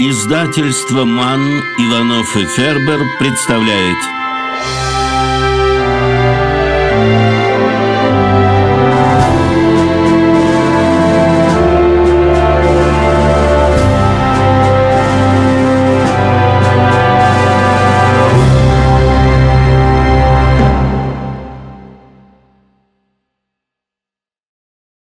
Издательство «Ман» Иванов и Фербер представляет.